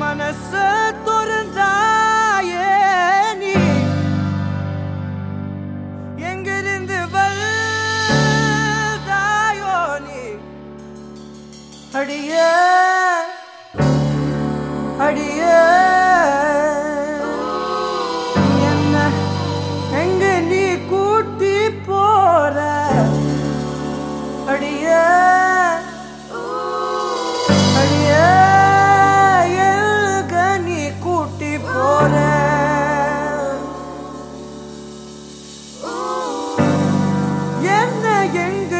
மனச துறந்தாயே நீ. எங்கிருந்து வந்தாயோ நீ. அடியே 演的